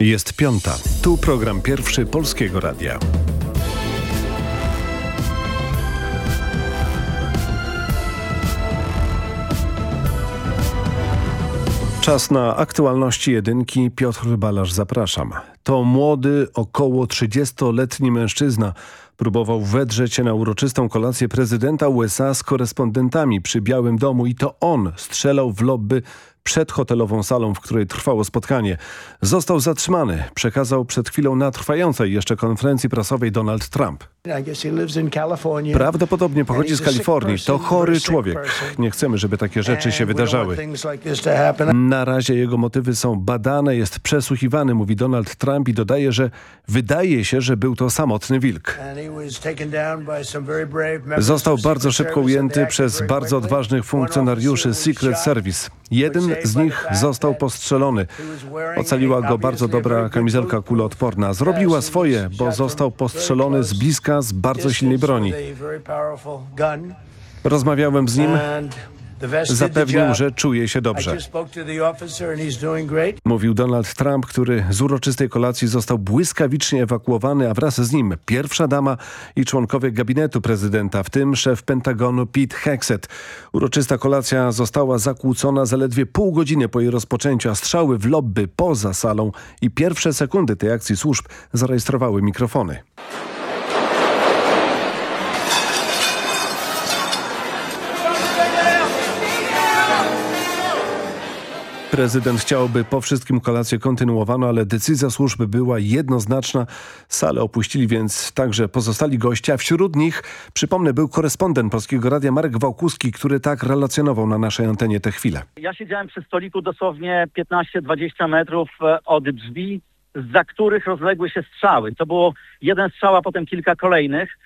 Jest piąta. Tu program pierwszy Polskiego Radia. Czas na aktualności jedynki. Piotr Balasz, zapraszam. To młody, około 30-letni mężczyzna próbował wedrzeć się na uroczystą kolację prezydenta USA z korespondentami przy Białym Domu i to on strzelał w lobby przed hotelową salą, w której trwało spotkanie. Został zatrzymany, przekazał przed chwilą na trwającej jeszcze konferencji prasowej Donald Trump. Prawdopodobnie pochodzi z Kalifornii. To chory człowiek. Nie chcemy, żeby takie rzeczy się wydarzały. Na razie jego motywy są badane, jest przesłuchiwany, mówi Donald Trump i dodaje, że wydaje się, że był to samotny wilk. Został bardzo szybko ujęty przez bardzo odważnych funkcjonariuszy Secret Service. Jeden z nich został postrzelony. Ocaliła go bardzo dobra kamizelka kuloodporna. Zrobiła swoje, bo został postrzelony z bliska z bardzo silnej broni. Rozmawiałem z nim. Zapewnił, że czuje się dobrze. Mówił Donald Trump, który z uroczystej kolacji został błyskawicznie ewakuowany, a wraz z nim pierwsza dama i członkowie gabinetu prezydenta, w tym szef Pentagonu Pete Hexet. Uroczysta kolacja została zakłócona zaledwie pół godziny po jej rozpoczęciu, a strzały w lobby poza salą i pierwsze sekundy tej akcji służb zarejestrowały mikrofony. Prezydent chciałby po wszystkim kolację kontynuowano, ale decyzja służby była jednoznaczna. Salę opuścili więc także pozostali goście, a wśród nich, przypomnę, był korespondent Polskiego Radia Marek Wałkuski, który tak relacjonował na naszej antenie te chwile. Ja siedziałem przy stoliku dosłownie 15-20 metrów e, od drzwi, za których rozległy się strzały. To było jeden strzał, a potem kilka kolejnych.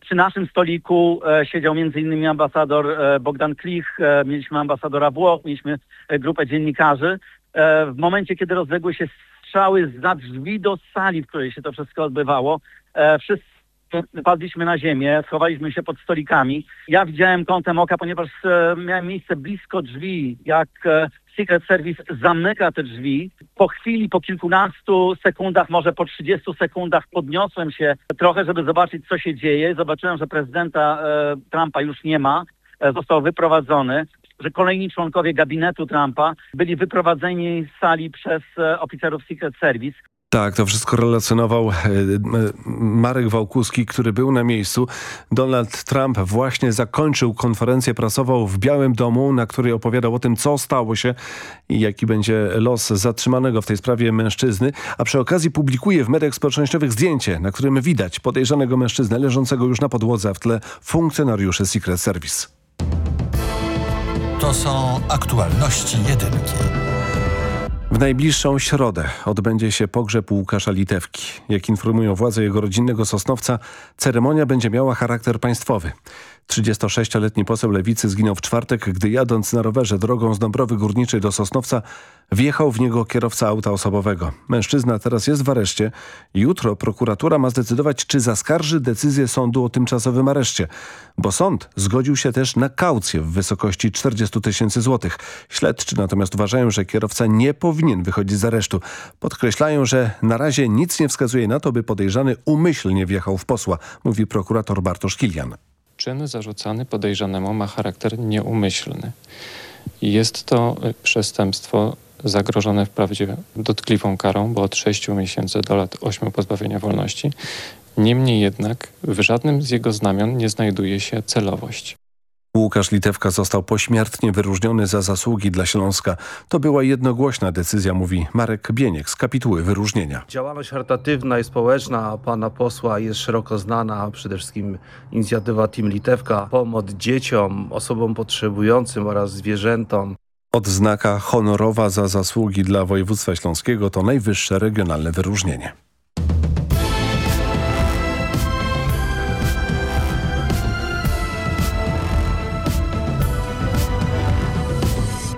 Przy naszym stoliku e, siedział m.in. ambasador e, Bogdan Klich, e, mieliśmy ambasadora Włoch, mieliśmy grupę dziennikarzy. W momencie, kiedy rozległy się strzały za drzwi do sali, w której się to wszystko odbywało, wszyscy padliśmy na ziemię, schowaliśmy się pod stolikami. Ja widziałem kątem oka, ponieważ e, miałem miejsce blisko drzwi, jak e, Secret Service zamyka te drzwi. Po chwili, po kilkunastu sekundach, może po 30 sekundach podniosłem się trochę, żeby zobaczyć, co się dzieje. Zobaczyłem, że prezydenta e, Trumpa już nie ma. Został wyprowadzony. Że kolejni członkowie gabinetu Trumpa byli wyprowadzeni z sali przez oficerów Secret Service. Tak, to wszystko relacjonował e, Marek Wałkuski, który był na miejscu. Donald Trump właśnie zakończył konferencję prasową w Białym Domu, na której opowiadał o tym, co stało się i jaki będzie los zatrzymanego w tej sprawie mężczyzny, a przy okazji publikuje w mediach społecznościowych zdjęcie, na którym widać podejrzanego mężczyznę leżącego już na podłodze, w tle funkcjonariuszy Secret Service. To są aktualności jedynki. W najbliższą środę odbędzie się pogrzeb Łukasza Litewki. Jak informują władze jego rodzinnego Sosnowca, ceremonia będzie miała charakter państwowy. 36-letni poseł Lewicy zginął w czwartek, gdy jadąc na rowerze drogą z Dąbrowy Górniczej do Sosnowca wjechał w niego kierowca auta osobowego. Mężczyzna teraz jest w areszcie. Jutro prokuratura ma zdecydować, czy zaskarży decyzję sądu o tymczasowym areszcie, bo sąd zgodził się też na kaucję w wysokości 40 tysięcy złotych. Śledczy natomiast uważają, że kierowca nie powinien wychodzić z aresztu. Podkreślają, że na razie nic nie wskazuje na to, by podejrzany umyślnie wjechał w posła, mówi prokurator Bartosz Kilian. Czyn zarzucany podejrzanemu ma charakter nieumyślny. Jest to y, przestępstwo zagrożone wprawdzie dotkliwą karą, bo od 6 miesięcy do lat 8 pozbawienia wolności. Niemniej jednak w żadnym z jego znamion nie znajduje się celowość. Łukasz Litewka został pośmiertnie wyróżniony za zasługi dla Śląska. To była jednogłośna decyzja, mówi Marek Bieniek z kapituły wyróżnienia. Działalność charytatywna i społeczna pana posła jest szeroko znana. Przede wszystkim inicjatywa Team Litewka, pomoc dzieciom, osobom potrzebującym oraz zwierzętom. Odznaka honorowa za zasługi dla województwa śląskiego to najwyższe regionalne wyróżnienie.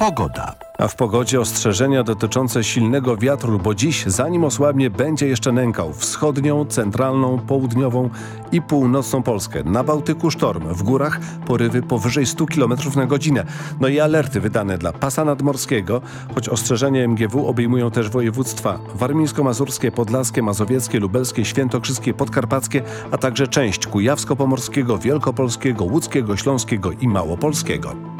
Pogoda. A w pogodzie ostrzeżenia dotyczące silnego wiatru, bo dziś, zanim osłabnie, będzie jeszcze nękał wschodnią, centralną, południową i północną Polskę. Na Bałtyku sztorm, w górach porywy powyżej 100 km na godzinę. No i alerty wydane dla pasa nadmorskiego, choć ostrzeżenia MGW obejmują też województwa warmińsko-mazurskie, podlaskie, mazowieckie, lubelskie, świętokrzyskie, podkarpackie, a także część kujawsko-pomorskiego, wielkopolskiego, łódzkiego, śląskiego i małopolskiego.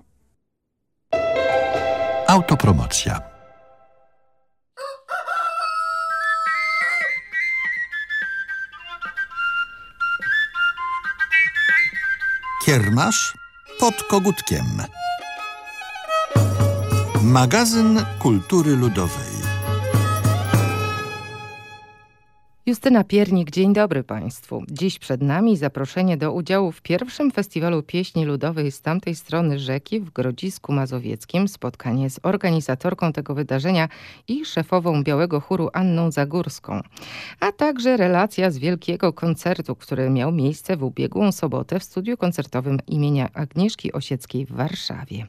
Autopromocja. Kiermasz pod kogutkiem. Magazyn Kultury Ludowej. Justyna Piernik, dzień dobry Państwu. Dziś przed nami zaproszenie do udziału w pierwszym festiwalu pieśni ludowej z tamtej strony rzeki w Grodzisku Mazowieckim. Spotkanie z organizatorką tego wydarzenia i szefową Białego Chóru Anną Zagórską. A także relacja z wielkiego koncertu, który miał miejsce w ubiegłą sobotę w studiu koncertowym imienia Agnieszki Osieckiej w Warszawie.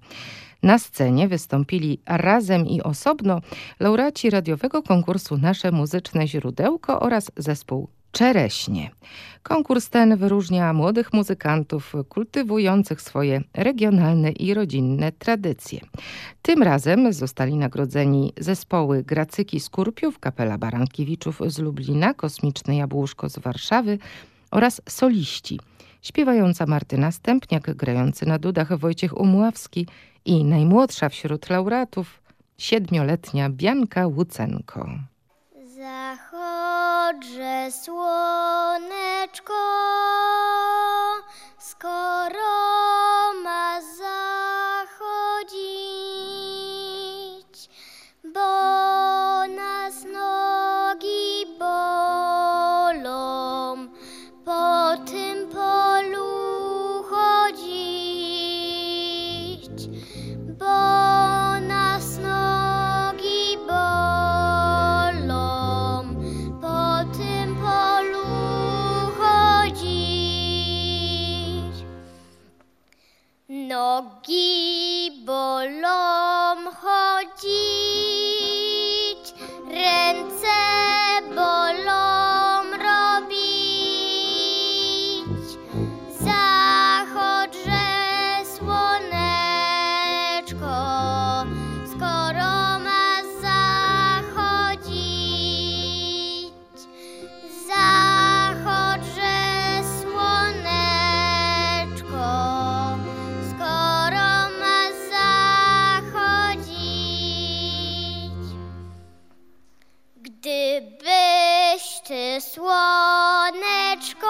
Na scenie wystąpili razem i osobno laureaci radiowego konkursu Nasze Muzyczne Źródełko oraz zespół Czereśnie. Konkurs ten wyróżnia młodych muzykantów kultywujących swoje regionalne i rodzinne tradycje. Tym razem zostali nagrodzeni zespoły Gracyki Skurpiów, Kapela Barankiewiczów z Lublina, Kosmiczne Jabłuszko z Warszawy oraz soliści. Śpiewająca Martyna Stępniak, grający na dudach Wojciech Umławski i najmłodsza wśród laureatów, siedmioletnia Bianka Łucenko. Zachodże słoneczko, skoro słoneczko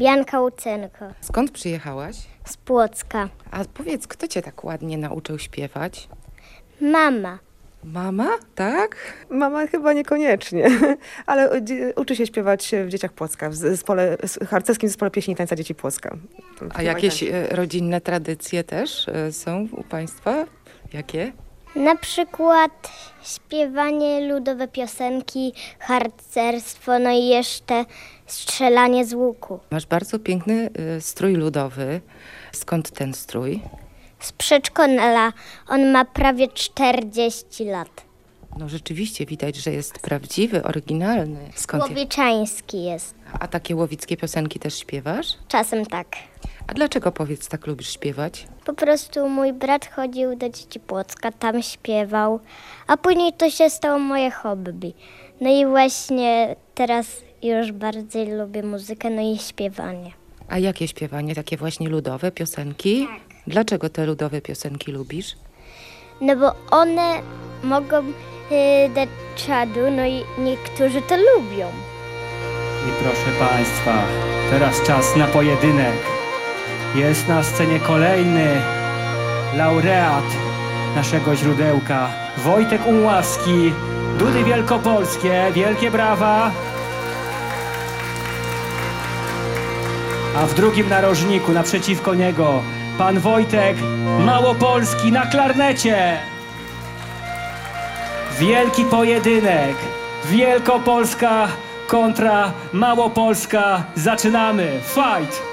Bianka Łucenko Skąd przyjechałaś? z Płocka. A powiedz, kto cię tak ładnie nauczył śpiewać? Mama. Mama, tak? Mama chyba niekoniecznie, ale uczy się śpiewać w Dzieciach Płocka, w zespole, w harcerskim zespole pieśni i tańca Dzieci Płocka. A jakieś e, rodzinne tradycje też e, są u Państwa? Jakie? Na przykład śpiewanie ludowe piosenki, harcerstwo, no i jeszcze strzelanie z łuku. Masz bardzo piękny e, strój ludowy. Skąd ten strój? Z przedszkola on ma prawie 40 lat. No rzeczywiście widać, że jest prawdziwy, oryginalny. Skąd je... Łowieczański jest. A takie łowickie piosenki też śpiewasz? Czasem tak. A dlaczego powiedz tak lubisz śpiewać? Po prostu mój brat chodził do dzieci Płocka, tam śpiewał, a później to się stało moje hobby. No i właśnie teraz już bardziej lubię muzykę, no i śpiewanie. A jakie śpiewanie? Takie właśnie ludowe piosenki? Dlaczego te ludowe piosenki lubisz? No bo one mogą dać czadu, no i niektórzy to lubią. I proszę Państwa, teraz czas na pojedynek. Jest na scenie kolejny laureat naszego źródełka, Wojtek Umławski, Dudy Wielkopolskie, wielkie brawa. A w drugim narożniku, naprzeciwko niego, pan Wojtek Małopolski na klarnecie. Wielki pojedynek. Wielkopolska kontra Małopolska. Zaczynamy. Fight!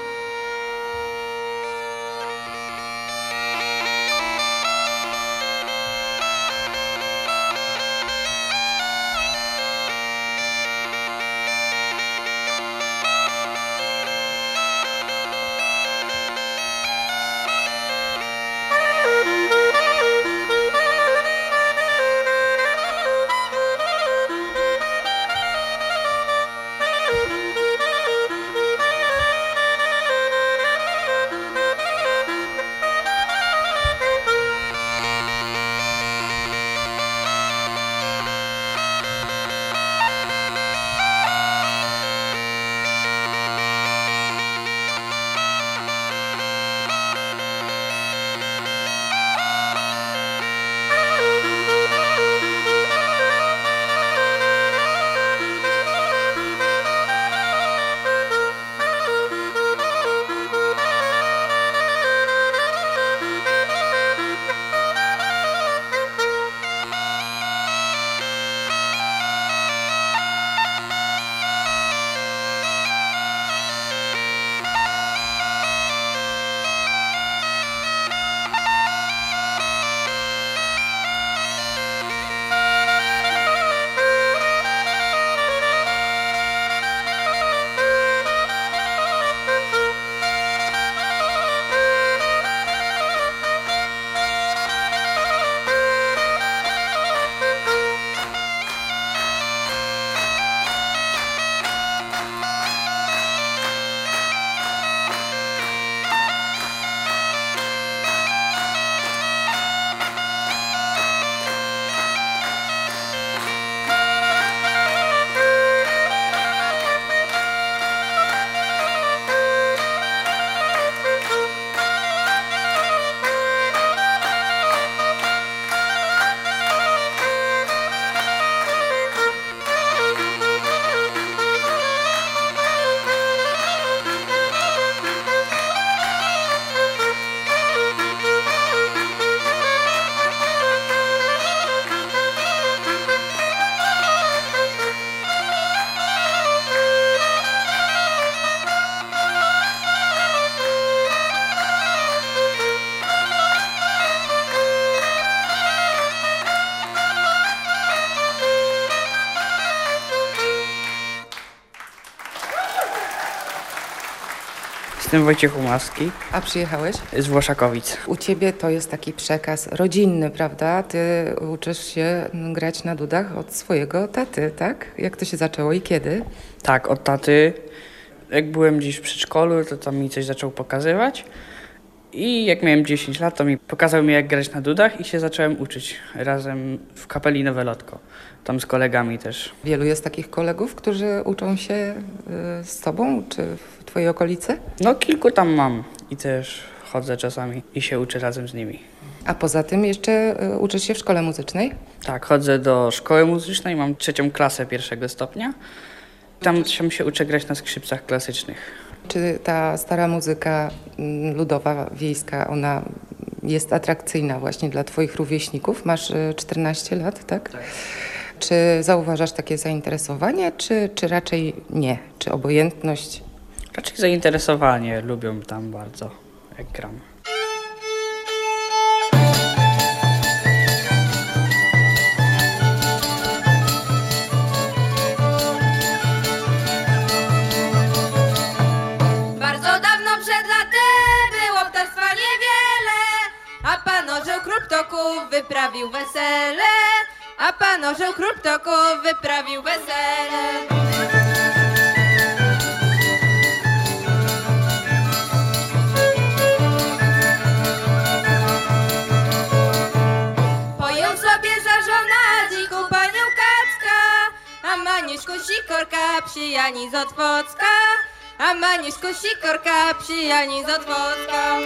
Jestem Wojciech Umaski A przyjechałeś? z Włoszakowic. U ciebie to jest taki przekaz rodzinny, prawda? Ty uczysz się grać na dudach od swojego taty, tak? Jak to się zaczęło i kiedy? Tak, od taty. Jak byłem gdzieś w przedszkolu, to tam mi coś zaczął pokazywać. I jak miałem 10 lat, to mi pokazał mi jak grać na dudach i się zacząłem uczyć razem w kapeli Nowe Lotko. Tam z kolegami też. Wielu jest takich kolegów, którzy uczą się y, z tobą, czy w twojej okolicy? No kilku tam mam i też chodzę czasami i się uczę razem z nimi. A poza tym jeszcze y, uczysz się w szkole muzycznej? Tak, chodzę do szkoły muzycznej, mam trzecią klasę pierwszego stopnia. Tam tam się uczę grać na skrzypcach klasycznych. Czy ta stara muzyka mm, ludowa, wiejska, ona jest atrakcyjna właśnie dla twoich rówieśników? Masz y, 14 lat, tak? Czy zauważasz takie zainteresowanie, czy, czy raczej nie? Czy obojętność? Raczej zainteresowanie lubią tam bardzo, jak gram. Wyprawił wesele, a pan orzeł król ptoków wyprawił wesele. Pojął sobie za żona dziką panią Kacka, a Maniuszku Sikorka przyjani z Otwocka, a Maniuszku Sikorka przyjani z Otwocka.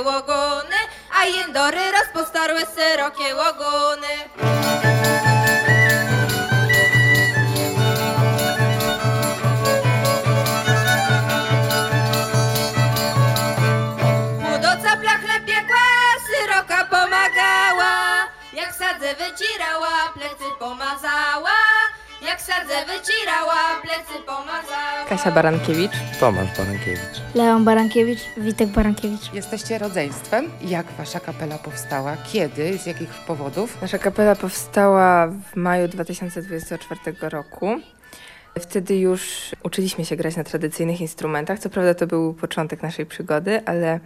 Łogony, a jędory rozpostarły szerokie łogony. Młodoca plachle Jak sadzę wycierała, plecy pomazała. Kasia Barankiewicz. Tomasz Barankiewicz. Leon Barankiewicz. Witek Barankiewicz. Jesteście rodzeństwem. Jak wasza kapela powstała? Kiedy? Z jakich powodów? Nasza kapela powstała w maju 2024 roku. Wtedy już uczyliśmy się grać na tradycyjnych instrumentach. Co prawda to był początek naszej przygody, ale,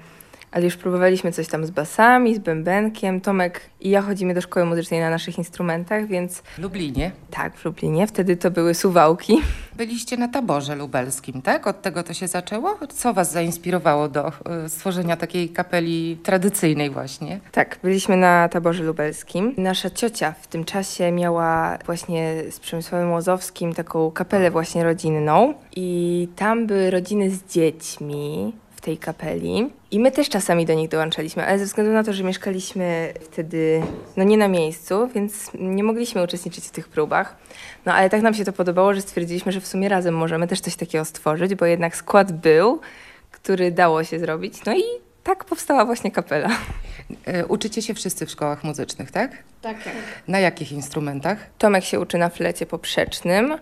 ale już próbowaliśmy coś tam z basami, z bębenkiem. Tomek i ja chodzimy do szkoły muzycznej na naszych instrumentach, więc... W Lublinie? Tak, w Lublinie. Wtedy to były suwałki. Byliście na taborze lubelskim, tak? Od tego to się zaczęło? Co was zainspirowało do y, stworzenia takiej kapeli tradycyjnej właśnie? Tak, byliśmy na taborze lubelskim. Nasza ciocia w tym czasie miała właśnie z Przemysławem Łozowskim taką kapelę właśnie rodzinną i tam były rodziny z dziećmi tej kapeli. I my też czasami do nich dołączaliśmy, ale ze względu na to, że mieszkaliśmy wtedy no nie na miejscu, więc nie mogliśmy uczestniczyć w tych próbach. No ale tak nam się to podobało, że stwierdziliśmy, że w sumie razem możemy też coś takiego stworzyć, bo jednak skład był, który dało się zrobić. No i tak powstała właśnie kapela. Y, Uczycie się wszyscy w szkołach muzycznych, tak? Tak. Na jakich instrumentach? Tomek się uczy na flecie poprzecznym,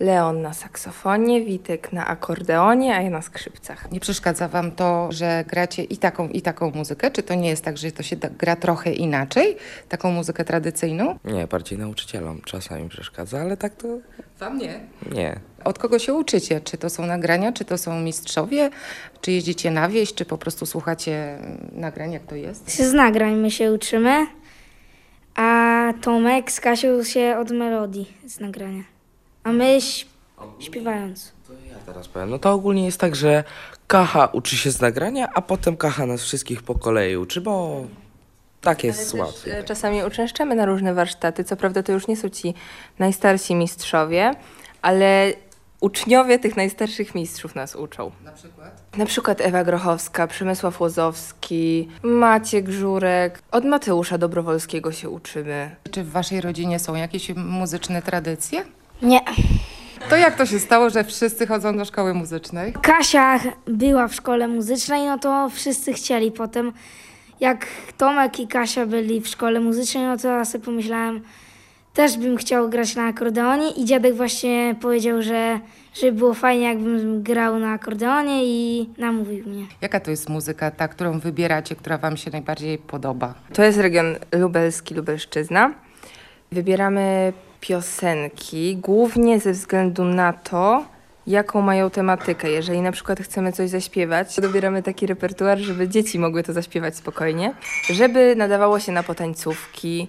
Leon na saksofonie, Witek na akordeonie, a ja na skrzypcach. Nie przeszkadza wam to, że gracie i taką, i taką muzykę? Czy to nie jest tak, że to się da- gra trochę inaczej? Taką muzykę tradycyjną? Nie, bardziej nauczycielom czasami przeszkadza, ale tak to Wam nie. nie. Od kogo się uczycie? Czy to są nagrania, czy to są mistrzowie? Czy jeździcie na wieś, czy po prostu słuchacie mm, nagrań, jak to jest? Z nagrań my się uczymy, a Tomek z Kasią się od melodii z nagrania. A my śp- śpiewając. Ja teraz powiem. No to ogólnie jest tak, że Kacha uczy się z nagrania, a potem Kacha nas wszystkich po kolei uczy, bo tak jest Ale łatwiej. też, e, czasami uczęszczamy na różne warsztaty. Co prawda to już nie są ci najstarsi mistrzowie, ale uczniowie tych najstarszych mistrzów nas uczą. Na przykład? Na przykład Ewa Grochowska, Przemysław Łozowski, Maciek Żurek. Od Mateusza Dobrowolskiego się uczymy. Czy w waszej rodzinie są jakieś muzyczne tradycje? Nie. To jak to się stało, że wszyscy chodzą do szkoły muzycznej? Kasia była w szkole muzycznej, no to wszyscy chcieli. Potem jak Tomek i Kasia byli w szkole muzycznej, no to ja sobie pomyślałem, też bym chciał grać na akordeonie i dziadek właśnie powiedział, że żeby było fajnie, jakbym grał na akordeonie i namówił mnie. Jaka to jest muzyka, ta, którą wybieracie, która wam się najbardziej podoba? To jest region lubelski, Lubelszczyzna. Wybieramy piosenki głównie ze względu na to, jaką mają tematykę. Jeżeli na przykład chcemy coś zaśpiewać, to dobieramy taki repertuar, żeby dzieci mogły to zaśpiewać spokojnie, żeby nadawało się na potańcówki,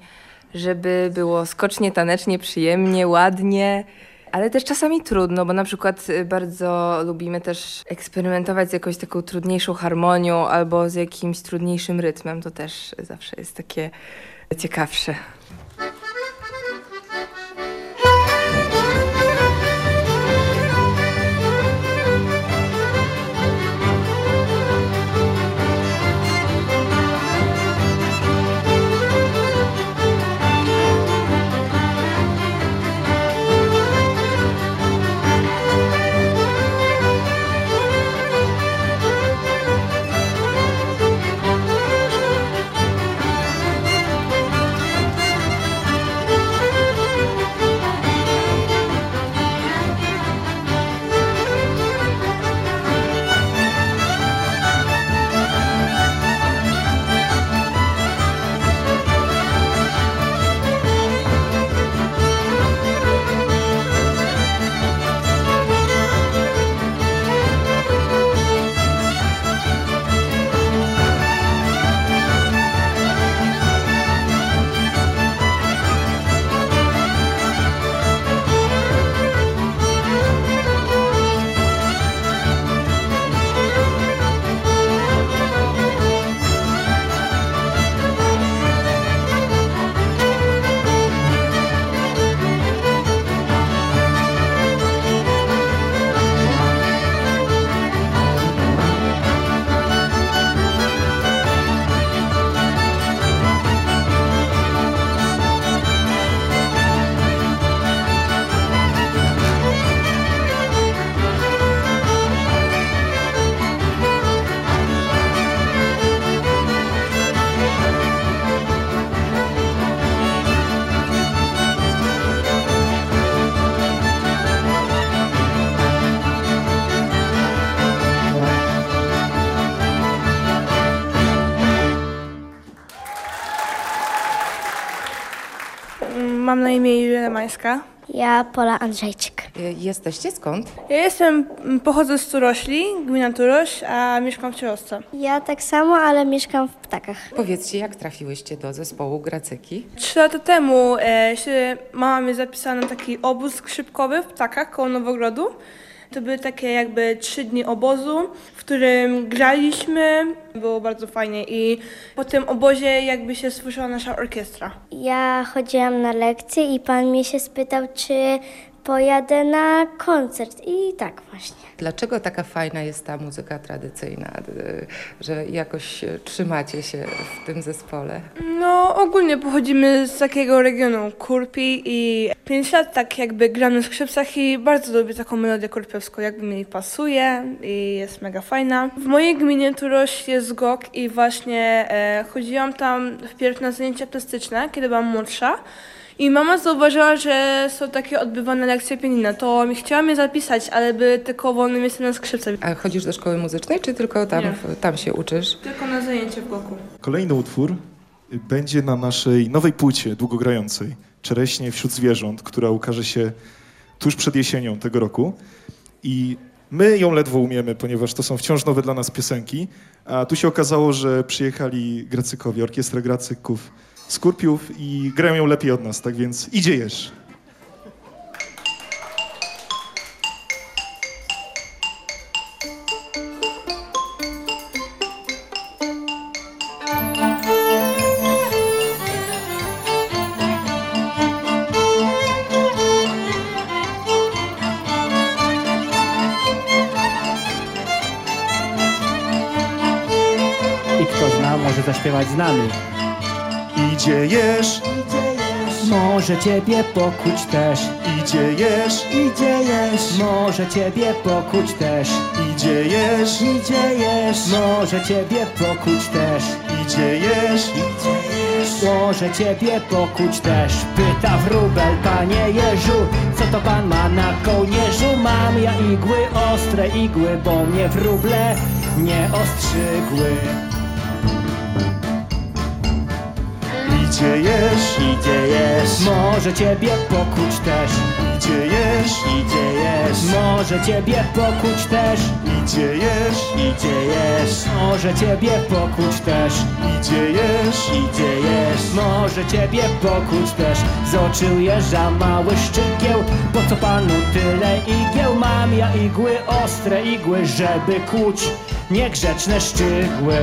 żeby było skocznie, tanecznie, przyjemnie, ładnie. Ale też czasami trudno, bo na przykład y, bardzo lubimy też eksperymentować z jakąś taką trudniejszą harmonią albo z jakimś trudniejszym rytmem. To też zawsze jest takie ciekawsze. Mam na imię Julia Mańska. Ja Pola Andrzejczyk. Jesteście skąd? Ja jestem, pochodzę z Turośli, gmina Turoś, a mieszkam w Cielosce. Ja tak samo, ale mieszkam w Ptakach. Powiedzcie, jak trafiłyście do zespołu Gracyki? Trzy lata temu e, się, mama mnie zapisała na taki obóz skrzypkowy w Ptakach koło Nowogrodu. To były takie jakby trzy dni obozu, którym graliśmy, było bardzo fajnie i po tym obozie jakby się stworzyła nasza orkiestra. Ja chodziłam na lekcje i pan mnie się spytał, czy pojadę na koncert i tak właśnie. Dlaczego taka fajna jest ta muzyka tradycyjna, y, że jakoś y, trzymacie się w tym zespole? No ogólnie pochodzimy z takiego regionu Kurpi i 5 lat tak jakby gram na skrzypcach i bardzo lubię taką melodię kurpiowską, jakby mi pasuje i jest mega fajna. W mojej gminie Turoś jest GOK i właśnie e, chodziłam tam wpierw na zajęcia plastyczne, kiedy byłam młodsza. I mama zauważyła, że są takie odbywane lekcje pianina. To mi chciała mnie zapisać, ale by tylko wolnym miejscem na skrzypce. A chodzisz do szkoły muzycznej, czy tylko tam, Nie. tam się uczysz? Tylko na zajęcie w GOK-u. Kolejny utwór będzie na naszej nowej płycie długogrającej Czereśnie wśród zwierząt, która ukaże się tuż przed jesienią tego roku. I my ją ledwo umiemy, ponieważ to są wciąż nowe dla nas piosenki. A tu się okazało, że przyjechali Gracykowie, orkiestra Gracyków z Kurpiów i grają ją lepiej od nas, tak więc idzie jesz. I kto zna, może zaśpiewać z nami. Idzie jesz, Może ciebie pokuć też. idzie jesz, Idzie jesz. Może ciebie pokuć też. idzie jesz, Idzie jesz. Może ciebie pokuć też. idzie jesz, idzie jesz. Może ciebie pokuć też Pyta wróbel, panie Jeżu Co to pan ma na kołnierzu? Mam ja igły, ostre igły Bo mnie wróble nie ostrzygły Idzie jesz, Idzie jesz Może ciebie pokuć też. Idzie jesz, Idzie jesz Może ciebie pokuć też. Idzie jesz, Idzie jesz Może ciebie pokuć też. Idzie jesz, Idzie jesz Może ciebie pokuć też. Z oczu jeża mały szczygieł. Po co panu tyle igieł? Mam ja igły, ostre igły Żeby kłuć niegrzeczne szczygły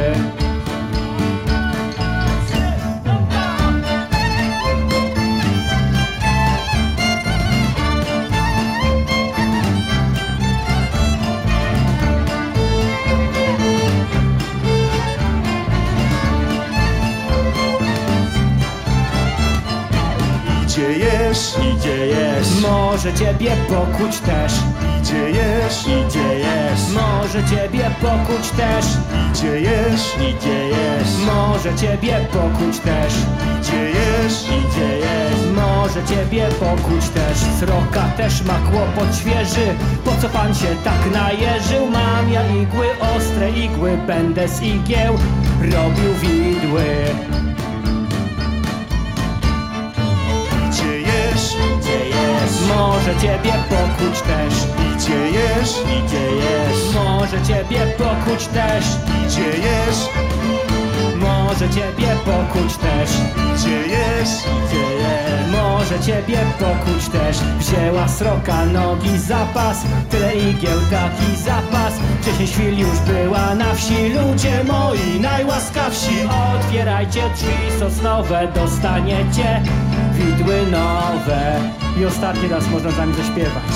Może ciebie pokuć też. Idzie jesz, Idzie jesz. Może ciebie pokuć też. Idzie jesz, Idzie jesz. Może ciebie pokuć też. Idzie jesz, Idzie jesz. Może ciebie pokuć też. Sroka też ma kłopot świeży. Po co pan się tak najeżył? Mam ja igły, ostre igły Będę z igieł robił widły Może ciebie pokuć też. Idzie jesz, Idzie jesz? Może ciebie pokuć też. Idzie jesz, Może ciebie pokuć też. Idzie jesz, Idzie jesz? Może ciebie pokuć też. Wzięła sroka nogi zapas. Tyle igieł taki zapas. Wcześniej chwil już była na wsi. Ludzie moi najłaskawsi. Otwierajcie drzwi sosnowe Dostaniecie widły nowe. I ostatni raz można z nami zaśpiewać.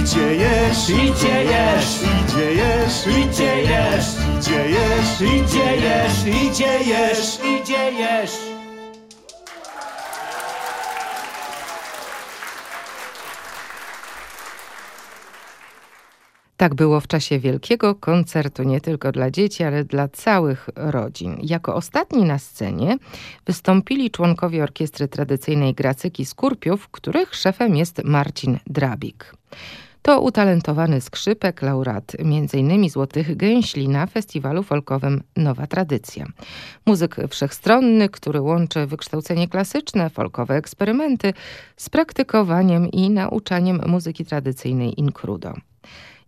Idzie jesz, Idzie jesz idzie jesz, Idzie jesz idzie jesz, Idzie jesz, idzie jesz, idzie jesz. Tak było w czasie wielkiego koncertu nie tylko dla dzieci, ale dla całych rodzin. Jako ostatni na scenie wystąpili członkowie orkiestry tradycyjnej Gracyki Skurpiów, których szefem jest Marcin Drabik. To utalentowany skrzypek, laureat m.in. Złotych Gęśli na festiwalu folkowym Nowa Tradycja. Muzyk wszechstronny, który łączy wykształcenie klasyczne, folkowe eksperymenty z praktykowaniem i nauczaniem muzyki tradycyjnej in crudo.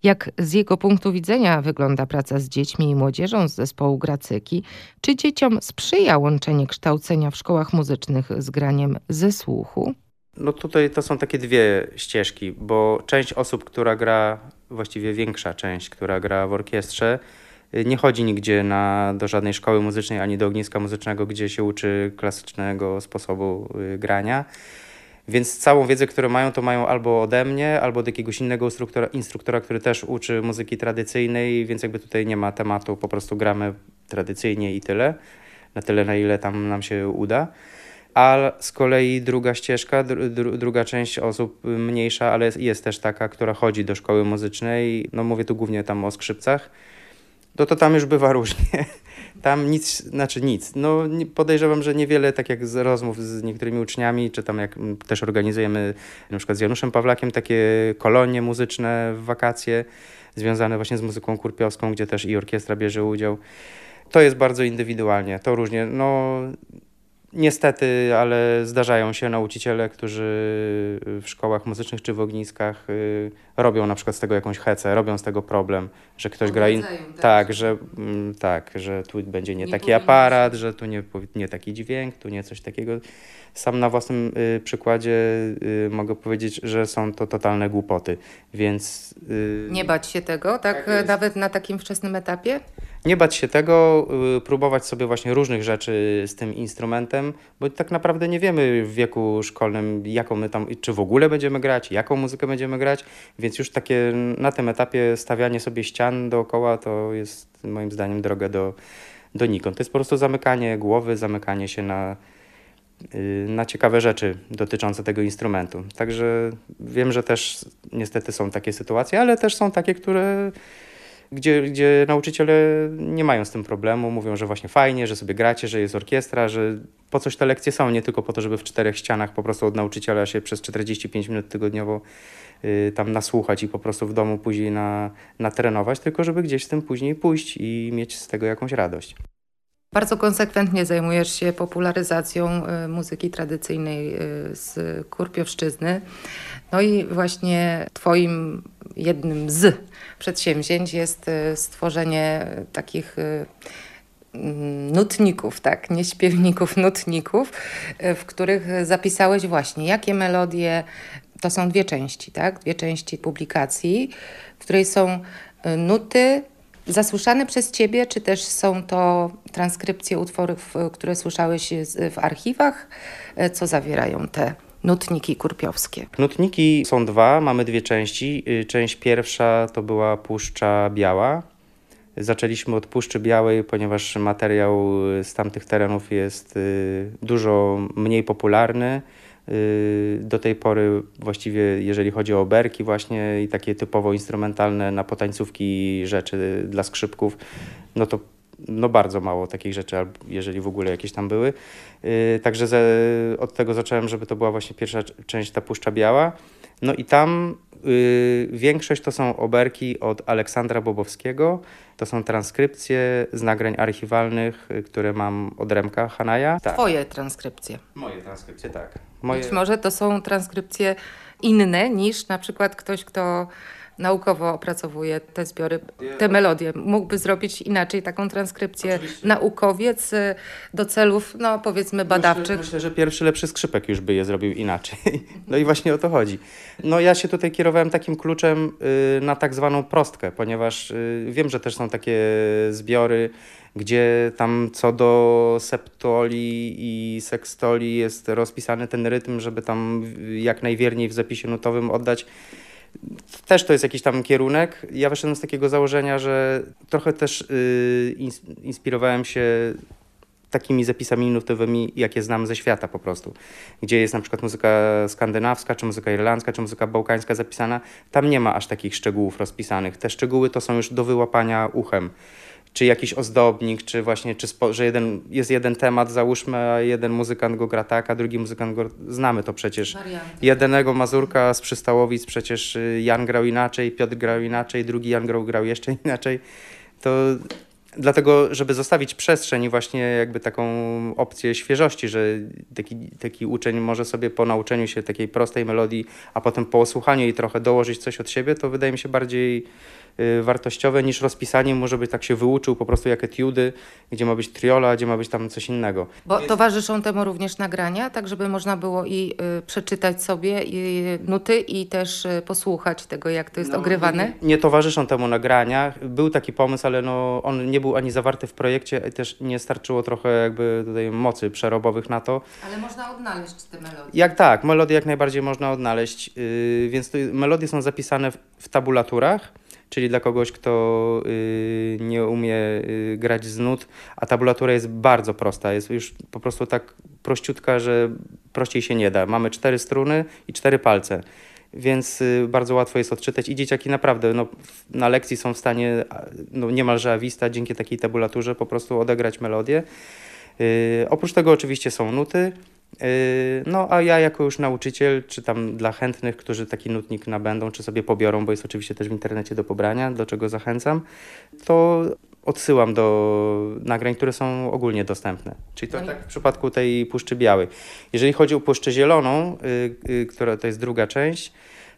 Jak z jego punktu widzenia wygląda praca z dziećmi i młodzieżą z zespołu Gracyki? Czy dzieciom sprzyja łączenie kształcenia w szkołach muzycznych z graniem ze słuchu? No tutaj to są takie dwie ścieżki, bo część osób, która gra, właściwie większa część, która gra w orkiestrze, nie chodzi nigdzie na, do żadnej szkoły muzycznej ani do ogniska muzycznego, gdzie się uczy klasycznego sposobu y, grania. Więc całą wiedzę, którą mają, to mają albo ode mnie, albo od jakiegoś innego instruktora, instruktora, który też uczy muzyki tradycyjnej, więc jakby tutaj nie ma tematu, po prostu gramy tradycyjnie i tyle, na tyle, na ile tam nam się uda. A z kolei druga ścieżka, dru, dru, druga część osób mniejsza, ale jest, jest też taka, która chodzi do szkoły muzycznej, no mówię tu głównie tam o skrzypcach, no to tam już bywa różnie. Tam nic, znaczy nic. No podejrzewam, że niewiele, tak jak z rozmów z niektórymi uczniami, czy tam jak mm, też organizujemy na przykład z Januszem Pawlakiem takie kolonie muzyczne w wakacje, związane właśnie z muzyką kurpiowską, gdzie też i orkiestra bierze udział. To jest bardzo indywidualnie, to różnie. No, Niestety, ale zdarzają się nauczyciele, którzy w szkołach muzycznych czy w ogniskach y, robią na przykład z tego jakąś hecę, robią z tego problem, że ktoś gra in... Tak, tak, że mm, tak, że tu będzie nie, Nie taki aparat, że tu nie, nie taki dźwięk, tu nie coś takiego. Sam na własnym y, przykładzie y, mogę powiedzieć, że są to totalne głupoty, więc y, Nie bać się tego, tak, Tak nawet na takim wczesnym etapie? nie bać się tego, y, próbować sobie właśnie różnych rzeczy z tym instrumentem, bo tak naprawdę nie wiemy w wieku szkolnym, jaką my tam, czy w ogóle będziemy grać, jaką muzykę będziemy grać, więc już takie na tym etapie stawianie sobie ścian dookoła to jest moim zdaniem droga do, donikąd. To jest po prostu zamykanie głowy, zamykanie się na, y, na ciekawe rzeczy dotyczące tego instrumentu. Także wiem, że też niestety są takie sytuacje, ale też są takie, które gdzie, gdzie nauczyciele nie mają z tym problemu, mówią, że właśnie fajnie, że sobie gracie, że jest orkiestra, że po coś te lekcje są, nie tylko po to, żeby w czterech ścianach po prostu od nauczyciela się przez 45 minut tygodniowo tam nasłuchać i po prostu w domu później na, natrenować, tylko żeby gdzieś z tym później pójść i mieć z tego jakąś radość. Bardzo konsekwentnie zajmujesz się popularyzacją y, muzyki tradycyjnej y, z Kurpiowszczyzny. No i właśnie twoim jednym z przedsięwzięć jest y, stworzenie takich nutników, tak, nie śpiewników, nutników, w których zapisałeś właśnie, jakie melodie, to są dwie części, tak, dwie części publikacji, w której są nuty zasłyszane przez Ciebie, czy też są to transkrypcje utworów, które słyszałeś w archiwach? E, co zawierają te nutniki kurpiowskie? Nutniki są dwa, mamy dwie części. Y, część pierwsza to była Puszcza Biała. Zaczęliśmy od Puszczy Białej, ponieważ materiał z tamtych terenów jest y, dużo mniej popularny Y, do tej pory właściwie, jeżeli chodzi o oberki właśnie i takie typowo instrumentalne na potańcówki rzeczy dla skrzypków, no to no bardzo mało takich rzeczy, jeżeli w ogóle jakieś tam były. Y, także od tego zacząłem, żeby to była właśnie pierwsza część ta Puszcza Biała. No i tam y, większość to są oberki od Aleksandra Bobowskiego. To są transkrypcje z nagrań archiwalnych, y, które mam od Remka Hanaja. Tak. Twoje transkrypcje. Moje transkrypcje, tak. Moje... Być może to są transkrypcje inne niż na przykład ktoś, kto naukowo opracowuje te zbiory, te melodie. Mógłby zrobić inaczej taką transkrypcję Oczywiście. naukowiec y, do celów, no powiedzmy, badawczych. Myślę, myślę, że pierwszy lepszy skrzypek już by je zrobił inaczej. No i właśnie o to chodzi. No ja się tutaj kierowałem takim kluczem y, na tak zwaną prostkę, ponieważ y, wiem, że też są takie zbiory, gdzie tam co do septoli i sekstoli jest rozpisany ten rytm, żeby tam jak najwierniej w zapisie nutowym oddać też to jest jakiś tam kierunek. Ja wyszedłem z takiego założenia, że trochę też yy, inspirowałem się takimi zapisami nutowymi, jakie znam ze świata po prostu. Gdzie jest na przykład muzyka skandynawska, czy muzyka irlandzka, czy muzyka bałkańska zapisana. Tam nie ma aż takich szczegółów rozpisanych. Te szczegóły to są już do wyłapania uchem czy jakiś ozdobnik, czy właśnie, czy spo, że jeden, jest jeden temat, załóżmy, a jeden muzykant go gra tak, a drugi muzykant go... Znamy to przecież. Warianty. Jedenego Mazurka z Przystałowic przecież y, Jan grał inaczej, Piotr grał inaczej, drugi Jan grał, grał jeszcze inaczej. To dlatego, żeby zostawić przestrzeń i właśnie jakby taką opcję świeżości, że taki, taki uczeń może sobie po nauczeniu się takiej prostej melodii, a potem po osłuchaniu jej trochę dołożyć coś od siebie, to wydaje mi się bardziej wartościowe niż rozpisanie może być tak się wyuczył po prostu jak etiudy, gdzie ma być triola, gdzie ma być tam coś innego. Bo Więc... towarzyszą temu również nagrania, tak żeby można było i y, przeczytać sobie i nuty i też y, posłuchać tego, jak to jest no, ogrywane? Nie, nie, towarzyszą temu nagrania. Był taki pomysł, ale no, on nie był ani zawarty w projekcie, też nie starczyło trochę jakby tutaj mocy przerobowych na to. Ale można odnaleźć te melodie. Jak tak, melodie jak najbardziej można odnaleźć, yy, więc melodie są zapisane w, w tabulaturach czyli dla kogoś, kto y, nie umie y, grać z nut, a tabulatura jest bardzo prosta, jest już po prostu tak prościutka, że prościej się nie da. Mamy cztery struny i cztery palce. Więc y, bardzo łatwo jest odczytać. I dzieciaki naprawdę no, na lekcji są w stanie no, niemalże awista dzięki takiej tabulaturze po prostu odegrać melodię. Oprócz tego oczywiście są nuty, no a ja jako już nauczyciel, czy tam dla chętnych, którzy taki nutnik nabędą, czy sobie pobiorą, bo jest oczywiście też w internecie do pobrania, do czego zachęcam, to odsyłam do nagrań, które są ogólnie dostępne. Czyli to no tak w przypadku tej Puszczy Białej. Jeżeli chodzi o Puszczę Zieloną, yy, yy, która to jest druga część,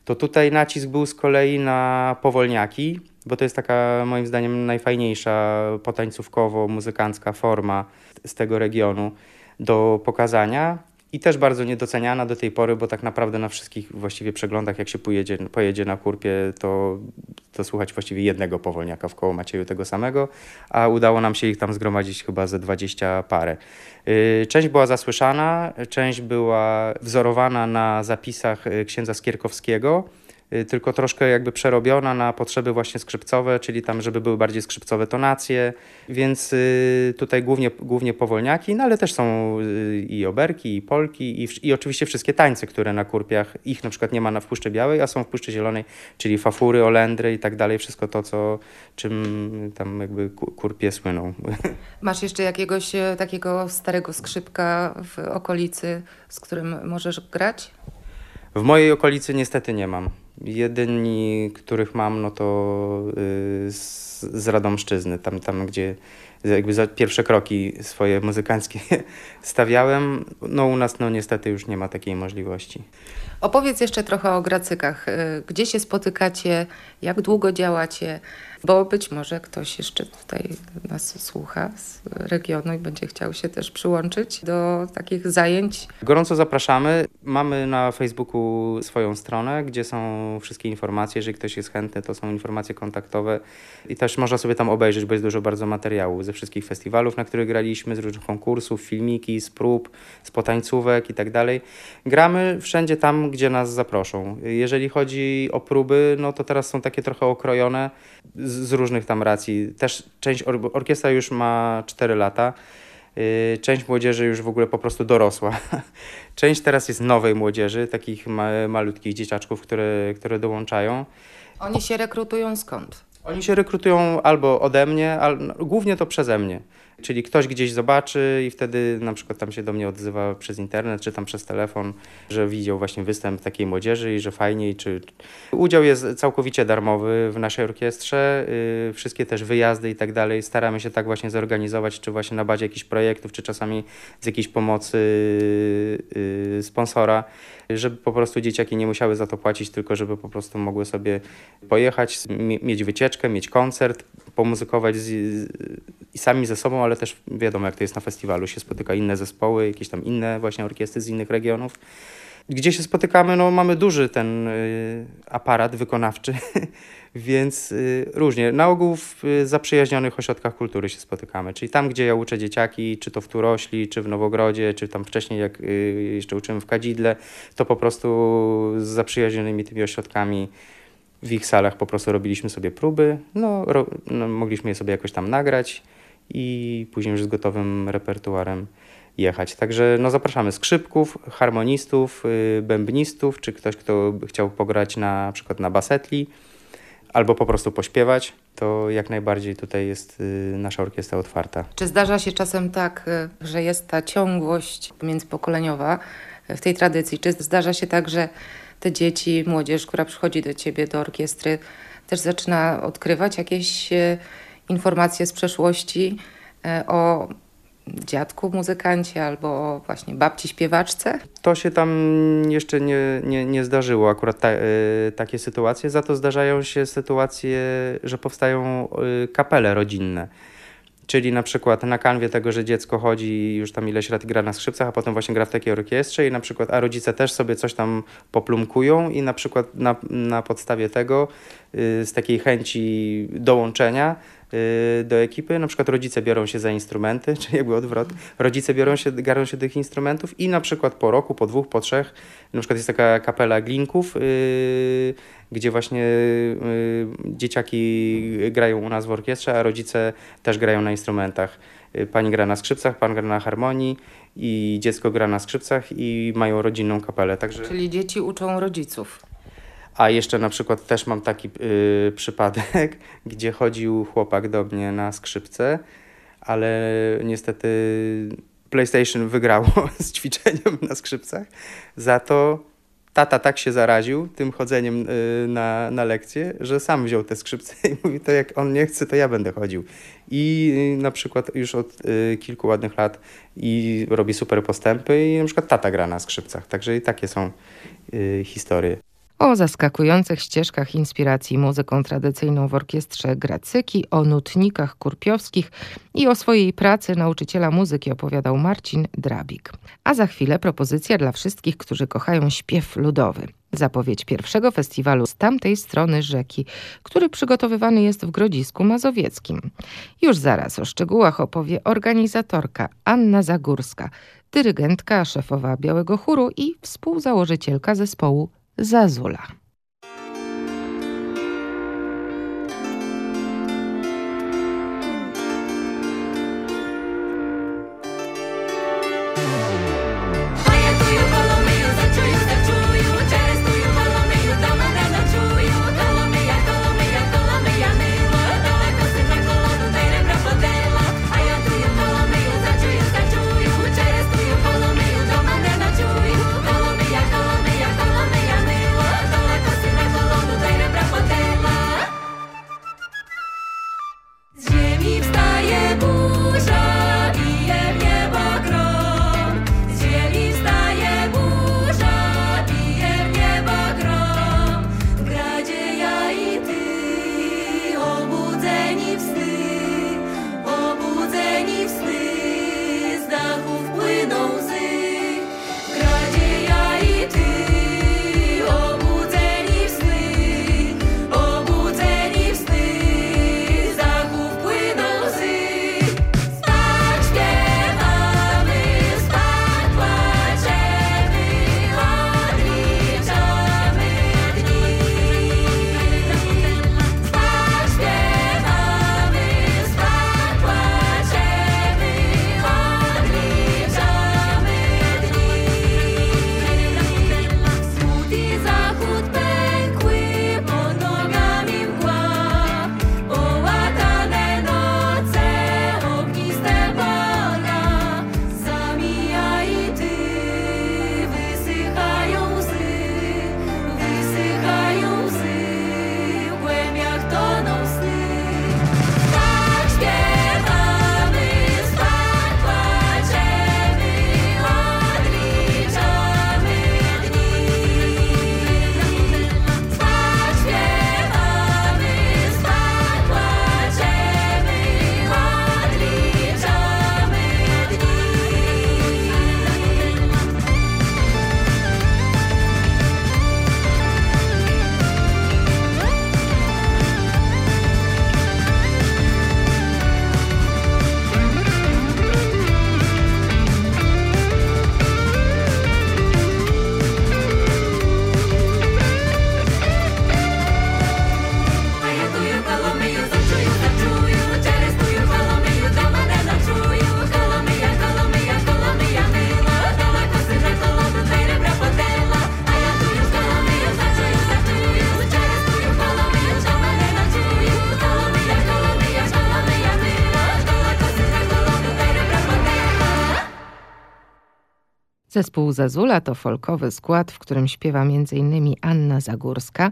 to tutaj nacisk był z kolei na powolniaki, bo to jest taka moim zdaniem najfajniejsza potańcówkowo-muzykancka forma z tego regionu do pokazania i też bardzo niedoceniana do tej pory, bo tak naprawdę na wszystkich właściwie przeglądach, jak się pojedzie, pojedzie na kurpie, to, to słuchać właściwie jednego powolniaka w koło Macieju tego samego, a udało nam się ich tam zgromadzić chyba ze 20 parę. Y, część była zasłyszana, część była wzorowana na zapisach y, księdza Skierkowskiego, tylko troszkę jakby przerobiona na potrzeby właśnie skrzypcowe, czyli tam, żeby były bardziej skrzypcowe tonacje, więc y, tutaj głównie, głównie powolniaki, no ale też są y, i oberki, i polki, i, i oczywiście wszystkie tańce, które na kurpiach, ich na przykład nie ma na w Puszczy Białej, a są w Puszczy Zielonej, czyli fafury, olendry i tak dalej, wszystko to, co, czym tam jakby kurpie słyną. Masz jeszcze jakiegoś e, takiego starego skrzypka w okolicy, z którym możesz grać? W mojej okolicy niestety nie mam. Jedyni, których mam, no to yy, z, z Radomszczyzny, tam, tam gdzie jakby za pierwsze kroki swoje muzykanckie stawiałem. No u nas no niestety już nie ma takiej możliwości. Opowiedz jeszcze trochę o Gracykach. Y, gdzie się spotykacie? Jak długo działacie? Bo być może ktoś jeszcze tutaj nas słucha z regionu i będzie chciał się też przyłączyć do takich zajęć. Gorąco zapraszamy. Mamy na Facebooku swoją stronę, gdzie są wszystkie informacje. Jeżeli ktoś jest chętny, to są informacje kontaktowe i też można sobie tam obejrzeć, bo jest dużo bardzo materiałów ze wszystkich festiwalów, na których graliśmy, z różnych konkursów, filmiki, z prób, z potańcówek i tak dalej. Gramy wszędzie tam, gdzie nas zaproszą. Jeżeli chodzi o próby, no to teraz są takie trochę okrojone z, różnych tam racji. Też część or orkiestra już ma 4 lata. Yy, część młodzieży już w ogóle po prostu dorosła. Część teraz jest nowej młodzieży, takich ma malutkich dzieciaczków, które, które dołączają. Oni się rekrutują skąd? Oni się rekrutują albo ode mnie, ale głównie to przeze mnie. Czyli ktoś gdzieś zobaczy i wtedy na przykład tam się do mnie odzywa przez internet czy tam przez telefon, że widział właśnie występ takiej młodzieży i że fajnie. Czy... Udział jest całkowicie darmowy w naszej orkiestrze. Yy, wszystkie też wyjazdy i tak dalej staramy się tak właśnie zorganizować, czy właśnie na bazie jakichś projektów, czy czasami z jakiejś pomocy yy, sponsora, żeby po prostu dzieciaki nie musiały za to płacić, tylko żeby po prostu mogły sobie pojechać, mieć wycieczkę, mieć koncert, pomuzykować i sami ze sobą, ale też wiadomo, jak to jest na festiwalu, się spotyka inne zespoły, jakieś tam inne właśnie orkiestry z innych regionów. Gdzie się spotykamy, no mamy duży ten y, aparat wykonawczy, więc y, różnie. Na ogół w y, zaprzyjaźnionych ośrodkach kultury się spotykamy, czyli tam, gdzie ja uczę dzieciaki, czy to w Turośli, czy w Nowogrodzie, czy tam wcześniej, jak jeszcze uczyłem w Kadzidle, to po prostu z zaprzyjaźnionymi tymi ośrodkami w ich salach po prostu robiliśmy sobie próby, no, ro, no mogliśmy je sobie jakoś tam nagrać i później już z gotowym repertuarem jechać. Także no, zapraszamy skrzypków, harmonistów, yy, bębnistów, czy ktoś, kto chciał pograć na, na przykład na basetli albo po prostu pośpiewać, to jak najbardziej tutaj jest yy, nasza orkiestra otwarta. Czy zdarza się czasem tak, y, że jest ta ciągłość międzypokoleniowa w tej tradycji? Czy zdarza się tak, że te dzieci, młodzież, która przychodzi do ciebie, do orkiestry, też zaczyna odkrywać jakieś y, informacje z przeszłości y, o dziadku muzykancie albo o właśnie babci śpiewaczce? To się tam jeszcze nie, nie, nie zdarzyło, akurat ta, y, takie sytuacje. Za to zdarzają się sytuacje, że powstają y, kapele rodzinne. Czyli na przykład na kanwie tego, że dziecko chodzi już tam ileś lat gra na skrzypcach, a potem właśnie gra w takiej orkiestrze i na przykład, a rodzice też sobie coś tam poplumkują i na przykład na, na podstawie tego y, z takiej chęci dołączenia do ekipy. Na przykład rodzice biorą się za instrumenty, czyli jakby odwrot. Rodzice biorą się, garą się tych instrumentów i na przykład po roku, po dwóch, po trzech, na przykład jest taka kapela Glinków, yy, gdzie właśnie yy, dzieciaki grają u nas w orkiestrze, a rodzice też grają na instrumentach. Yy, pani gra na skrzypcach, pan gra na harmonii i dziecko gra na skrzypcach i mają rodzinną kapelę. Także... Czyli dzieci uczą rodziców. A jeszcze na przykład też mam taki yy, przypadek, gdzie chodził chłopak do mnie na skrzypce, ale niestety PlayStation wygrało z ćwiczeniem na skrzypcach. Za to tata tak się zaraził tym chodzeniem yy, na, na lekcję, że sam wziął te skrzypce i mówi, to jak on nie chce, to ja będę chodził. I yy, na przykład już od yy, kilku ładnych lat i robi super postępy i na przykład tata gra na skrzypcach. Także i takie są y, historie o zaskakujących ścieżkach inspiracji muzyką tradycyjną w orkiestrze Gracyki, o nutnikach kurpiowskich i o swojej pracy nauczyciela muzyki opowiadał Marcin Drabik. A za chwilę propozycja dla wszystkich, którzy kochają śpiew ludowy. Zapowiedź pierwszego festiwalu z tamtej strony rzeki, który przygotowywany jest w Grodzisku Mazowieckim. Już zaraz o szczegółach opowie organizatorka Anna Zagórska, dyrygentka, szefowa Białego Chóru i współzałożycielka zespołu Zazula. Zespół Zazula to folkowy skład, w którym śpiewa m.in. Anna Zagórska,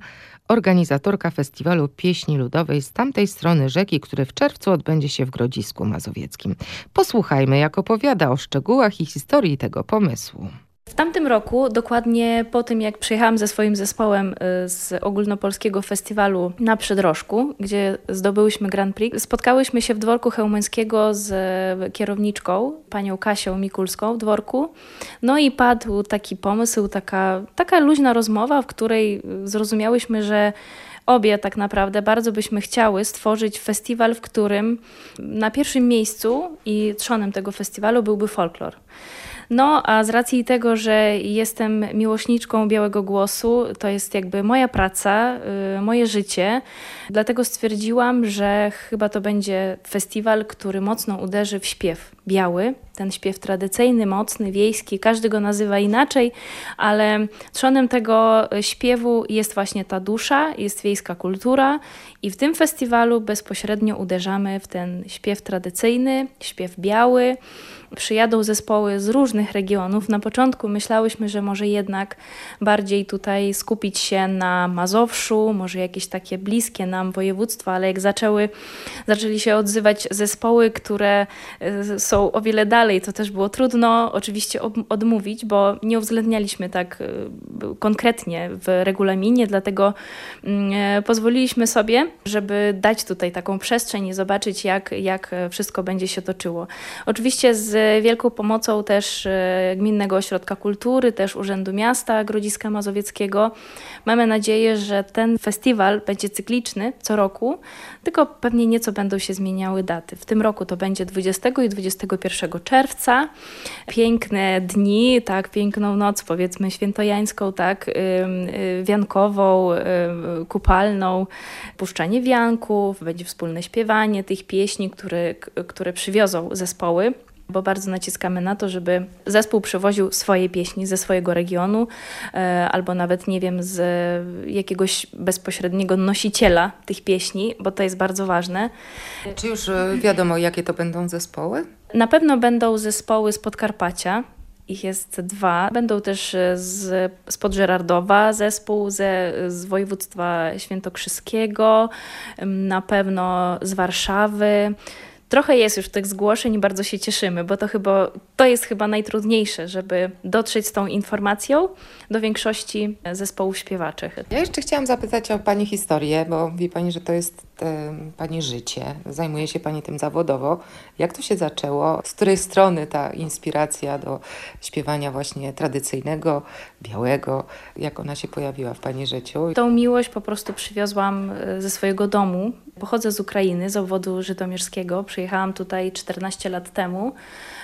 organizatorka festiwalu pieśni ludowej z tamtej strony rzeki, który w czerwcu odbędzie się w Grodzisku Mazowieckim. Posłuchajmy, jak opowiada o szczegółach i historii tego pomysłu. W tamtym roku, dokładnie po tym jak przyjechałam ze swoim zespołem y, z ogólnopolskiego festiwalu na Przedrożku, gdzie zdobyłyśmy Grand Prix, spotkałyśmy się w dworku Chełmeńskiego z kierowniczką, panią Kasią Mikulską w dworku. No i padł taki pomysł, taka, taka luźna rozmowa, w której zrozumiałyśmy, że obie tak naprawdę bardzo byśmy chciały stworzyć festiwal, w którym na pierwszym miejscu i trzonem tego festiwalu byłby folklor. No, a z racji tego, że jestem miłośniczką białego głosu, to jest jakby moja praca, yy, moje życie, dlatego stwierdziłam, że chyba to będzie festiwal, który mocno uderzy w śpiew biały, ten śpiew tradycyjny, mocny, wiejski, każdy go nazywa inaczej, ale trzonem tego śpiewu jest właśnie ta dusza, jest wiejska kultura i w tym festiwalu bezpośrednio uderzamy w ten śpiew tradycyjny, śpiew biały. Przyjadą zespoły z różnych regionów. Na początku myślałyśmy, że może jednak bardziej tutaj skupić się na Mazowszu, może jakieś takie bliskie nam województwa, ale jak zaczęły, zaczęli się odzywać zespoły, które y, są o wiele dalej, to też było trudno oczywiście odmówić, bo nie uwzględnialiśmy tak y, konkretnie w regulaminie, dlatego mm, e, pozwoliliśmy sobie, żeby dać tutaj taką przestrzeń i zobaczyć, jak, jak wszystko będzie się toczyło. Oczywiście z wielką pomocą też e, Gminnego Ośrodka Kultury, też Urzędu Miasta Grodziska Mazowieckiego. Mamy nadzieję, że ten festiwal będzie cykliczny co roku, tylko pewnie nieco będą się zmieniały daty. W tym roku to będzie 20 i 21 czerwca. Piękne dni, tak, piękną noc, powiedzmy świętojańską, tak, y, wiankową, kupalną, puszczanie wianków, będzie wspólne śpiewanie tych pieśni, które, które przywiozą zespoły bo bardzo naciskamy na to, żeby zespół przywoził swoje pieśni ze swojego regionu, e, albo nawet, nie wiem, z jakiegoś bezpośredniego nosiciela tych pieśni, bo to jest bardzo ważne. Czy już e, wiadomo, jakie to będą zespoły? Na pewno będą zespoły z Podkarpacia, ich jest dwa. Będą też e, z, z Podżerardowa zespół ze, z województwa świętokrzyskiego, na pewno z Warszawy. Trochę jest już tych zgłoszeń i bardzo się cieszymy, bo to chyba to jest chyba najtrudniejsze, żeby dotrzeć z tą informacją do większości zespołów śpiewaczych. Ja jeszcze chciałam zapytać o Pani historię, bo wie Pani, że to jest e, Pani życie, zajmuje się Pani tym zawodowo. Jak to się zaczęło? Z której strony ta inspiracja do śpiewania właśnie tradycyjnego, białego, jak ona się pojawiła w Pani życiu? Tą miłość po prostu przywiozłam e, ze swojego domu. Pochodzę z Ukrainy, z obwodu żytomierskiego. Przyjechałam tutaj 14 lat temu,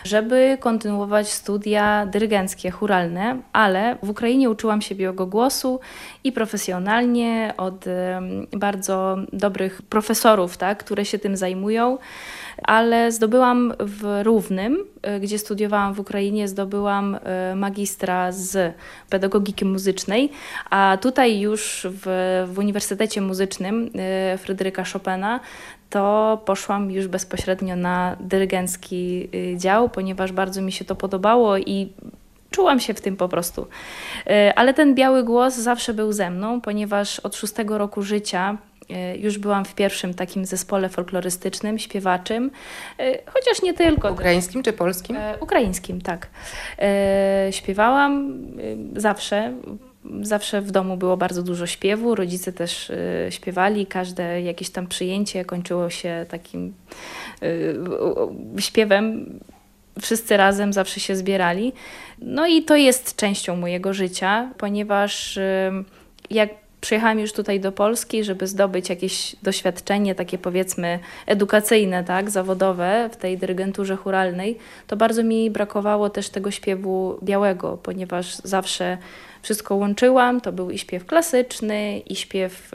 żeby kontynuować studia dyrygenckie, churalne, ale w Ukrainie uczyłam się białego głosu i profesjonalnie od bardzo dobrych profesorów, tak, które się tym zajmują ale zdobyłam w Równym, e, gdzie studiowałam w Ukrainie, zdobyłam e, magistra z pedagogiki muzycznej, a tutaj już w, w Uniwersytecie Muzycznym e, Fryderyka Chopina to poszłam już bezpośrednio na dyrygencki dział, ponieważ bardzo mi się to podobało i czułam się w tym po prostu. Ale ten biały głos zawsze był ze mną, ponieważ od szóstego roku życia E, już byłam w pierwszym takim zespole folklorystycznym, śpiewaczym, e, chociaż nie tylko. Ukraińskim czy polskim? E, ukraińskim, tak. Śpiewałam zawsze. Zawsze w domu było bardzo dużo śpiewu, rodzice też śpiewali, każde jakieś tam przyjęcie kończyło się takim śpiewem. Wszyscy razem zawsze się zbierali. No i to jest częścią mojego życia, ponieważ jak przyjechałam już tutaj do Polski, żeby zdobyć jakieś doświadczenie takie powiedzmy edukacyjne, tak, zawodowe w tej dyrygenturze churalnej, to bardzo mi brakowało też tego śpiewu białego, ponieważ zawsze wszystko łączyłam. To był i śpiew klasyczny, i śpiew,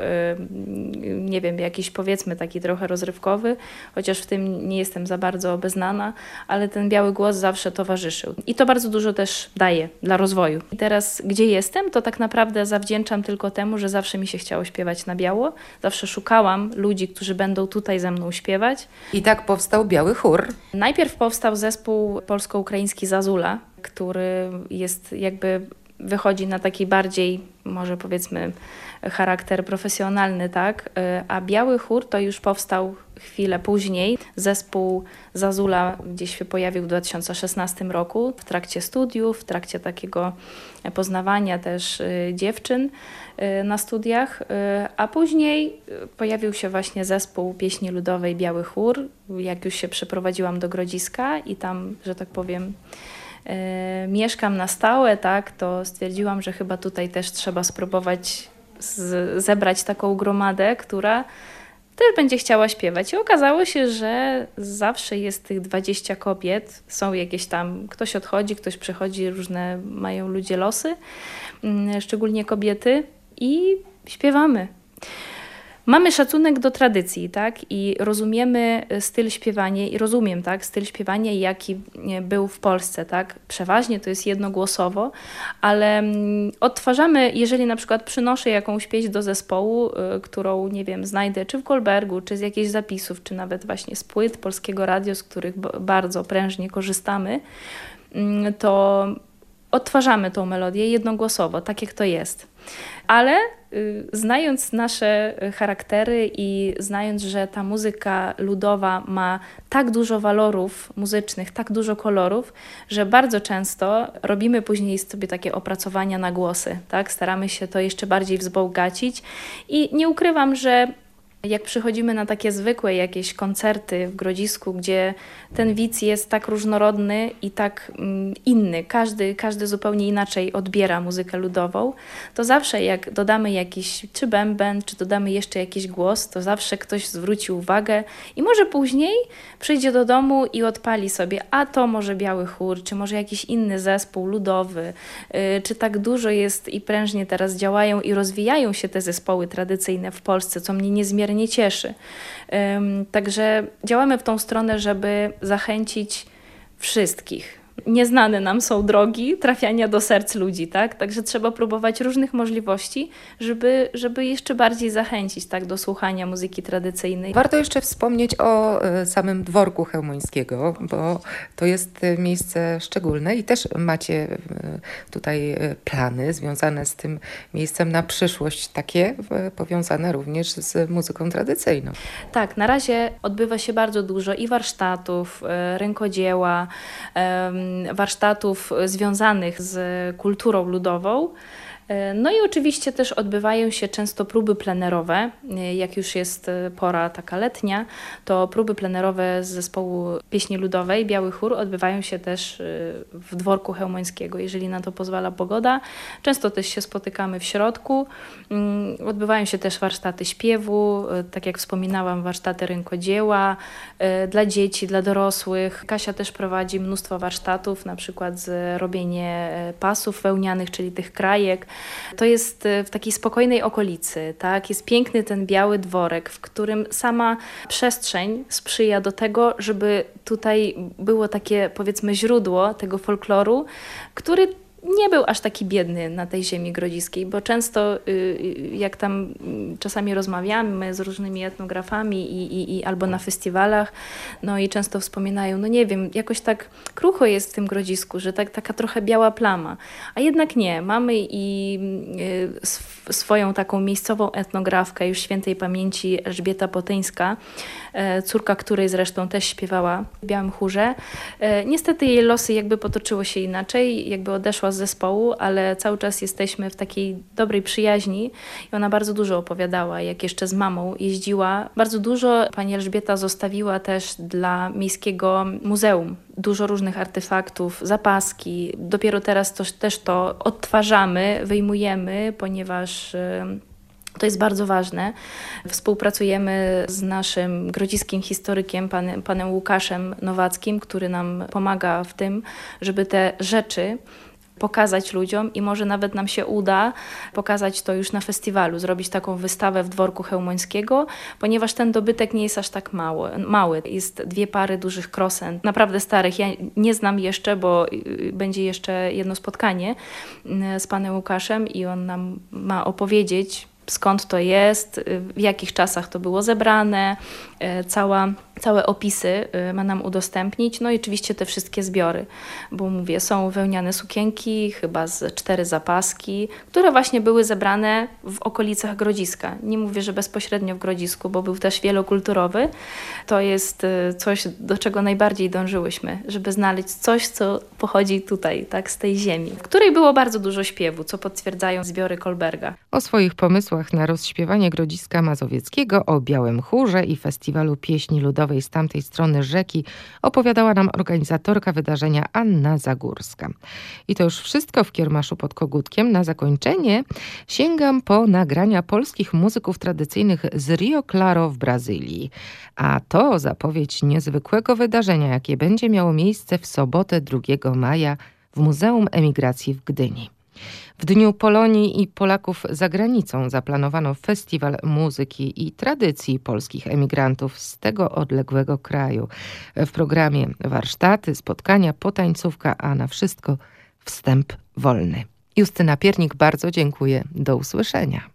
nie wiem, jakiś powiedzmy taki trochę rozrywkowy, chociaż w tym nie jestem za bardzo obeznana, ale ten biały głos zawsze towarzyszył. I to bardzo dużo też daje dla rozwoju. I teraz, gdzie jestem, to tak naprawdę zawdzięczam tylko temu, że zawsze mi się chciało śpiewać na biało. Zawsze szukałam ludzi, którzy będą tutaj ze mną śpiewać. I tak powstał Biały Chór. Najpierw powstał zespół polsko-ukraiński Zazula, który jest jakby wychodzi na taki bardziej, może powiedzmy, charakter profesjonalny, tak? A Biały Chór to już powstał chwilę później. Zespół Zazula gdzieś się pojawił w 2016 roku w trakcie studiów, w trakcie takiego poznawania też y, dziewczyn y, na studiach, a później pojawił się właśnie zespół pieśni ludowej Biały Chór. Jak już się przeprowadziłam do Grodziska i tam, że tak powiem, mieszkam na stałe, tak, to stwierdziłam, że chyba tutaj też trzeba spróbować z, zebrać taką gromadę, która też będzie chciała śpiewać. I okazało się, że zawsze jest tych 20 kobiet. Są jakieś tam, ktoś odchodzi, ktoś przychodzi, różne mają ludzie losy, mm, szczególnie kobiety, i śpiewamy. Mamy szacunek do tradycji, tak? I rozumiemy e, styl śpiewania i rozumiem, tak? Styl śpiewania, jaki był w Polsce, tak? Przeważnie to jest jednogłosowo, ale mm, odtwarzamy, jeżeli na przykład przynoszę jakąś pieśń do zespołu, e, którą, nie wiem, znajdę czy w Goldbergu, czy z jakichś zapisów, czy nawet właśnie z płyt Polskiego Radio, z których bardzo prężnie korzystamy, mm, to odtwarzamy tą melodię jednogłosowo, tak jak to jest. Ale y, znając nasze charaktery i znając, że ta muzyka ludowa ma tak dużo walorów muzycznych, tak dużo kolorów, że bardzo często robimy później sobie takie opracowania na głosy, tak? Staramy się to jeszcze bardziej wzbogacić i nie ukrywam, że jak przychodzimy na takie zwykłe jakieś koncerty w Grodzisku, gdzie ten widz jest tak różnorodny i tak mm, inny, każdy, każdy zupełnie inaczej odbiera muzykę ludową, to zawsze jak dodamy jakiś czy bęben, czy dodamy jeszcze jakiś głos, to zawsze ktoś zwróci uwagę i może później przyjdzie do domu i odpali sobie, a to może Biały Chór, czy może jakiś inny zespół ludowy, yy, czy tak dużo jest i prężnie teraz działają i rozwijają się te zespoły tradycyjne w Polsce, co mnie niezmiernie nie cieszy. Także działamy w tą stronę, żeby zachęcić wszystkich nieznane nam są drogi trafiania do serc ludzi, tak? Także trzeba próbować różnych możliwości, żeby, żeby jeszcze bardziej zachęcić tak, do słuchania muzyki tradycyjnej. Warto jeszcze wspomnieć o e, samym dworku chełmońskiego, bo to jest e, miejsce szczególne i też macie e, tutaj plany związane z tym miejscem na przyszłość, takie powiązane również z muzyką tradycyjną. Tak, na razie odbywa się bardzo dużo i warsztatów, rękodzieła, warsztatów związanych z kulturą ludową. E, no i oczywiście też odbywają się często próby plenerowe. E, jak już jest e, pora taka letnia, to próby plenerowe z zespołu pieśni ludowej Biały Chór odbywają się też w dworku chełmońskiego, jeżeli na to pozwala pogoda. Często też się spotykamy w środku. Mm, odbywają się też warsztaty śpiewu, tak jak wspominałam, warsztaty rękodzieła dla dzieci, dla dorosłych. Kasia też prowadzi mnóstwo warsztatów, na przykład z robienie pasów wełnianych, czyli tych krajek, to jest e, w takiej spokojnej okolicy, tak? Jest piękny ten biały dworek, w którym sama przestrzeń sprzyja do tego, żeby tutaj było takie powiedzmy źródło tego folkloru, który nie był aż taki biedny na tej ziemi grodziskiej, bo często y, y, jak tam czasami rozmawiamy z różnymi etnografami i, i, i, albo na festiwalach, no i często wspominają, no nie wiem, jakoś tak krucho jest w tym grodzisku, że tak, taka trochę biała plama, a jednak nie, mamy i y, swoją taką miejscową etnografkę już świętej pamięci Elżbieta Potyńska, e, córka której zresztą też śpiewała w Białym Chórze. E, niestety jej losy jakby potoczyło się inaczej, jakby odeszła z zespołu, ale cały czas jesteśmy w takiej dobrej przyjaźni i ona bardzo dużo opowiadała, jak jeszcze z mamą jeździła. Bardzo dużo pani Elżbieta zostawiła też dla miejskiego muzeum. Dużo różnych artefaktów, zapaski. Dopiero teraz to, też to odtwarzamy, wyjmujemy, ponieważ to jest bardzo ważne. Współpracujemy z naszym grodziskim historykiem, panem, panem Łukaszem Nowackim, który nam pomaga w tym, żeby te rzeczy pokazać ludziom i może nawet nam się uda pokazać to już na festiwalu, zrobić taką wystawę w dworku Chełmońskiego, ponieważ ten dobytek nie jest aż tak mały. mały. Jest dwie pary dużych krosen, naprawdę starych. Ja nie znam jeszcze, bo y, będzie jeszcze jedno spotkanie y, z panem Łukaszem i on nam ma opowiedzieć skąd to jest, w jakich czasach to było zebrane, cała, całe opisy ma nam udostępnić, no i oczywiście te wszystkie zbiory, bo mówię, są wełniane sukienki, chyba z cztery zapaski, które właśnie były zebrane w okolicach Grodziska. Nie mówię, że bezpośrednio w Grodzisku, bo był też wielokulturowy. To jest coś, do czego najbardziej dążyłyśmy, żeby znaleźć coś, co pochodzi tutaj, tak, z tej ziemi, w której było bardzo dużo śpiewu, co potwierdzają zbiory Kolberga. O swoich pomysłach na rozśpiewanie Grodziska Mazowieckiego, o Białym Chórze i Festiwalu Pieśni Ludowej z tamtej strony rzeki opowiadała nam organizatorka wydarzenia Anna Zagórska. I to już wszystko w Kiermaszu pod Kogutkiem. Na zakończenie sięgam po nagrania polskich muzyków tradycyjnych z Rio Claro w Brazylii. A to zapowiedź niezwykłego wydarzenia, jakie będzie miało miejsce w sobotę 2 maja w Muzeum Emigracji w Gdyni. W Dniu Polonii i Polaków za granicą zaplanowano festiwal muzyki i tradycji polskich emigrantów z tego odległego kraju. W programie warsztaty, spotkania, potańcówka, a na wszystko wstęp wolny. Justyna Piernik, bardzo dziękuję. Do usłyszenia.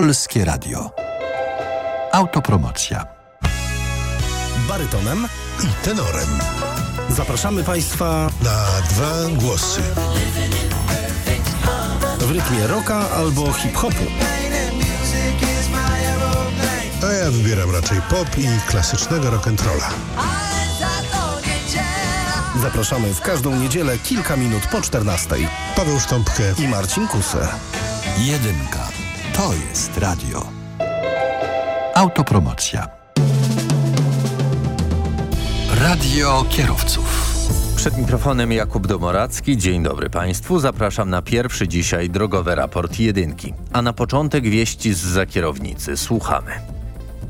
Polskie Radio. Autopromocja. Barytonem i tenorem. Zapraszamy Państwa na dwa głosy. W rytmie rocka albo hip-hopu. A ja wybieram raczej pop i klasycznego rock'n'rolla. Zapraszamy w każdą niedzielę kilka minut po 14. Paweł Sztąpkę i Marcin Kuser. Jedynka. To jest radio. Autopromocja. Radio kierowców. Przed mikrofonem Jakub Domoracki. Dzień dobry Państwu. Zapraszam na pierwszy dzisiaj drogowy raport jedynki. A na początek wieści z zakierownicy. Słuchamy.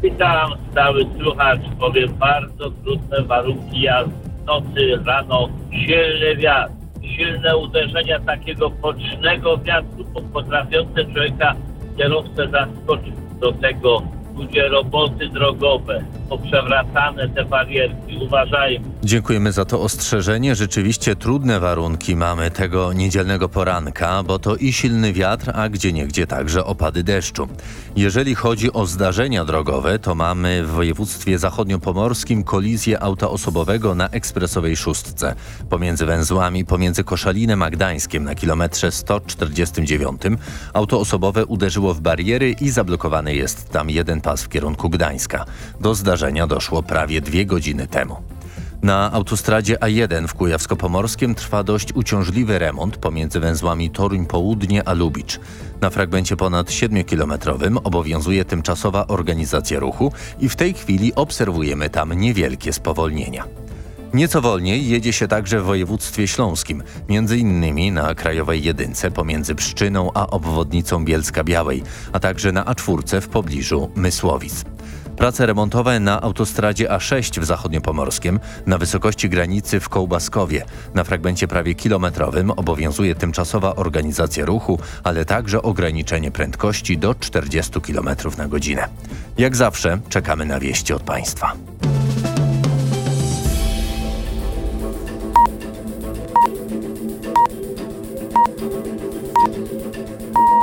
Witam, stały słuchacz. Powiem bardzo trudne warunki jazdy. Nocy, rano, silny wiatr. Silne uderzenia takiego bocznego wiatru potrafiące człowieka kierowcę zaskoczyć. Do tego ludzie roboty drogowe, poprzewracane te barierki. Uważajmy. Dziękujemy za to ostrzeżenie. Rzeczywiście trudne warunki mamy tego niedzielnego poranka, bo to i silny wiatr, a gdzie niegdzie także opady deszczu. Jeżeli chodzi o zdarzenia drogowe, to mamy w województwie zachodniopomorskim kolizję auta osobowego na ekspresowej szóstce. Pomiędzy węzłami, pomiędzy Koszalinem a Gdańskiem na kilometrze 149 auto osobowe uderzyło w bariery i zablokowany jest tam jeden pas w kierunku Gdańska. Do zdarzenia doszło prawie dwie godziny temu. Na autostradzie A1 w Kujawsko-Pomorskiem trwa dość uciążliwy remont pomiędzy węzłami Toruń Południe a Lubicz. Na fragmencie ponad 7-kilometrowym obowiązuje tymczasowa organizacja ruchu i w tej chwili obserwujemy tam niewielkie spowolnienia. Nieco wolniej jedzie się także w województwie śląskim, między innymi na Krajowej Jedynce pomiędzy Pszczyną a obwodnicą Bielska Białej, a także na A4 w pobliżu Mysłowic. Prace remontowe na autostradzie A6 w zachodniopomorskim na wysokości granicy w Kołbaskowie. Na fragmencie prawie kilometrowym obowiązuje tymczasowa organizacja ruchu, ale także ograniczenie prędkości do 40 km na godzinę. Jak zawsze czekamy na wieści od Państwa.